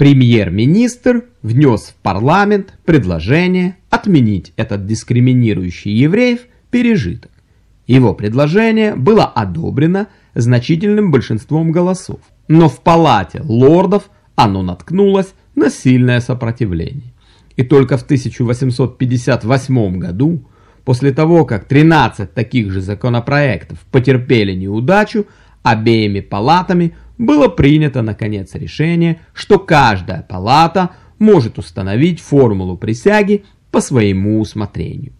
Премьер-министр внес в парламент предложение отменить этот дискриминирующий евреев пережиток. Его предложение было одобрено значительным большинством голосов, но в палате лордов оно наткнулось на сильное сопротивление. И только в 1858 году, после того, как 13 таких же законопроектов потерпели неудачу, обеими палатами было принято наконец решение, что каждая палата может установить формулу присяги по своему усмотрению.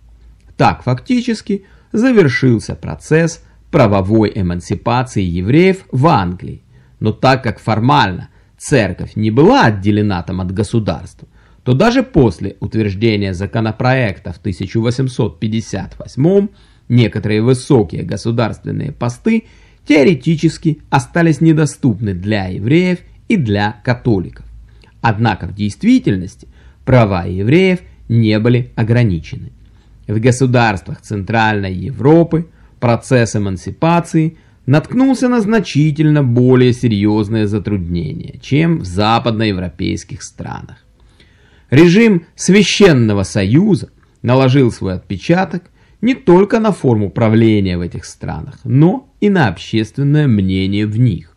Так фактически завершился процесс правовой эмансипации евреев в Англии. Но так как формально церковь не была отделена там от государства, то даже после утверждения законопроекта в 1858 некоторые высокие государственные посты теоретически остались недоступны для евреев и для католиков. Однако в действительности права евреев не были ограничены. В государствах Центральной Европы процесс эмансипации наткнулся на значительно более серьезные затруднения, чем в западноевропейских странах. Режим Священного Союза наложил свой отпечаток не только на форму правления в этих странах, но и на общественное мнение в них.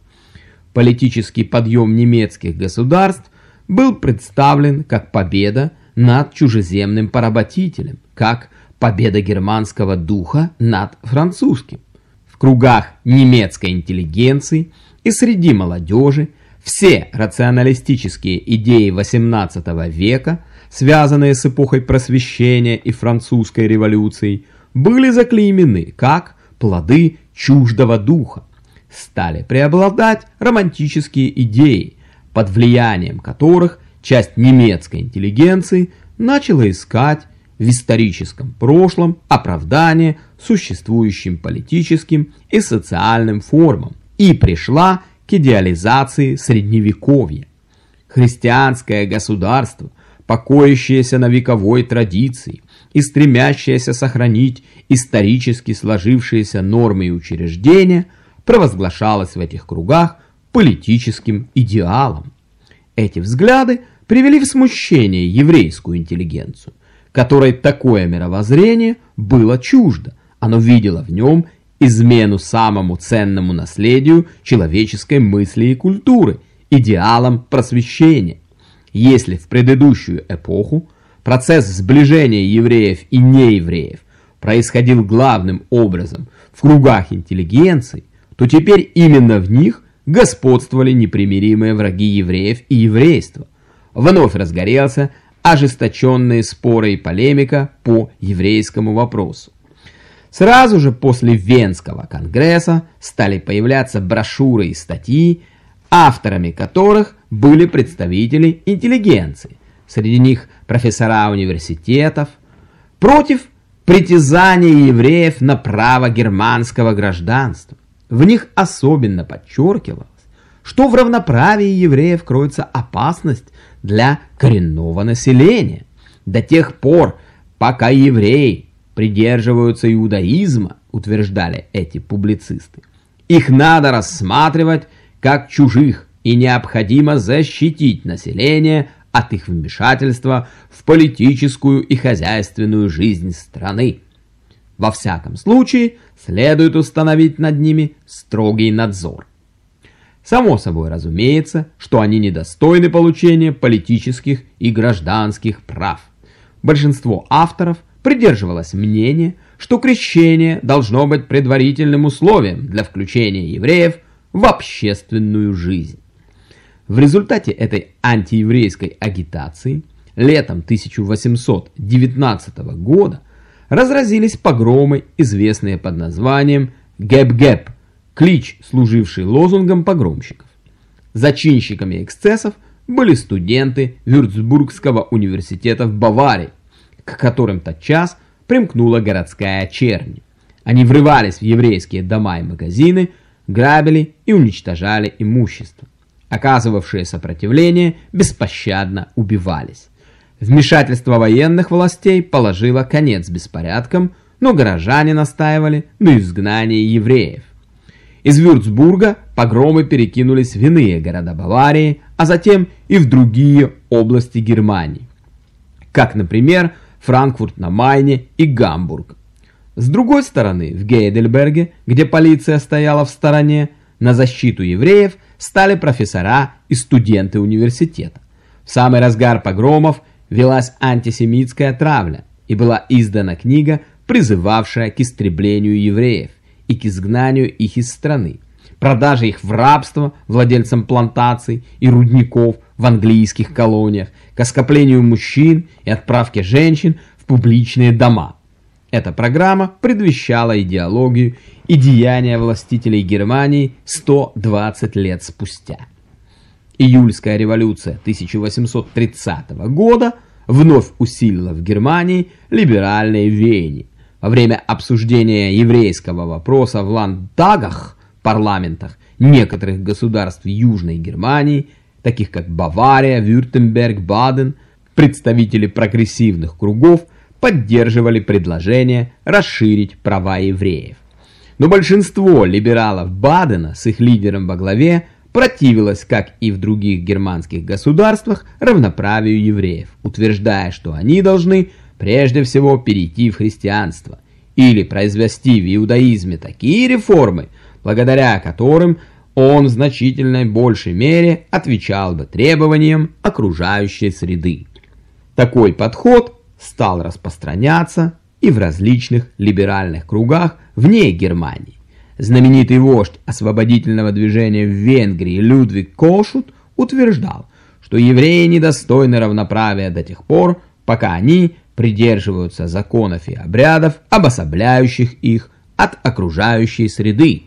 Политический подъем немецких государств был представлен как победа над чужеземным поработителем, как победа германского духа над французским. В кругах немецкой интеллигенции и среди молодежи все рационалистические идеи XVIII века, связанные с эпохой просвещения и французской революцией, были заклеймены как плоды чуждого духа. Стали преобладать романтические идеи, под влиянием которых часть немецкой интеллигенции начала искать в историческом прошлом оправдание существующим политическим и социальным формам и пришла к идеализации средневековья. Христианское государство, покоящееся на вековой традиции и стремящееся сохранить исторически сложившиеся нормы и учреждения, провозглашалось в этих кругах политическим идеалом. Эти взгляды привели в смущение еврейскую интеллигенцию, которой такое мировоззрение было чуждо, оно видело в нем измену самому ценному наследию человеческой мысли и культуры, идеалам просвещения. Если в предыдущую эпоху процесс сближения евреев и неевреев происходил главным образом в кругах интеллигенции, то теперь именно в них господствовали непримиримые враги евреев и еврейства. Вновь разгорелся ожесточенные споры и полемика по еврейскому вопросу. Сразу же после Венского конгресса стали появляться брошюры и статьи, авторами которых были представители интеллигенции, среди них профессора университетов, против притязания евреев на право германского гражданства. В них особенно подчеркивалось, что в равноправии евреев кроется опасность для коренного населения. До тех пор, пока евреи придерживаются иудаизма, утверждали эти публицисты. Их надо рассматривать как чужих и необходимо защитить население от их вмешательства в политическую и хозяйственную жизнь страны. Во всяком случае, следует установить над ними строгий надзор. Само собой разумеется, что они недостойны получения политических и гражданских прав. Большинство авторов – придерживалась мнения, что крещение должно быть предварительным условием для включения евреев в общественную жизнь. В результате этой антиеврейской агитации летом 1819 года разразились погромы, известные под названием «Гэп-гэп», клич, служивший лозунгом погромщиков. Зачинщиками эксцессов были студенты Вюрцбургского университета в Баварии, к которым тотчас примкнула городская чернь. Они врывались в еврейские дома и магазины, грабили и уничтожали имущество. Оказывавшие сопротивление беспощадно убивались. Вмешательство военных властей положило конец беспорядкам, но горожане настаивали на изгнании евреев. Из Вюрцбурга погромы перекинулись в иные города Баварии, а затем и в другие области Германии, как, например, Франкфурт на Майне и Гамбург. С другой стороны, в Гейдельберге, где полиция стояла в стороне, на защиту евреев стали профессора и студенты университета. В самый разгар погромов велась антисемитская травля, и была издана книга, призывавшая к истреблению евреев и к изгнанию их из страны, продаже их в рабство владельцам плантаций и рудников в английских колониях, к оскоплению мужчин и отправке женщин в публичные дома. Эта программа предвещала идеологию и деяния властителей Германии 120 лет спустя. Июльская революция 1830 года вновь усилила в Германии либеральные веяния. Во время обсуждения еврейского вопроса в ландтагах, парламентах некоторых государств Южной Германии, таких как Бавария, Вюртемберг, Баден, представители прогрессивных кругов поддерживали предложение расширить права евреев. Но большинство либералов Бадена с их лидером во главе противилось, как и в других германских государствах, равноправию евреев, утверждая, что они должны прежде всего перейти в христианство или произвести в иудаизме такие реформы, благодаря которым он в значительной большей мере отвечал бы требованиям окружающей среды. Такой подход стал распространяться и в различных либеральных кругах вне Германии. Знаменитый вождь освободительного движения в Венгрии Людвиг Кошут утверждал, что евреи недостойны равноправия до тех пор, пока они придерживаются законов и обрядов, обособляющих их от окружающей среды.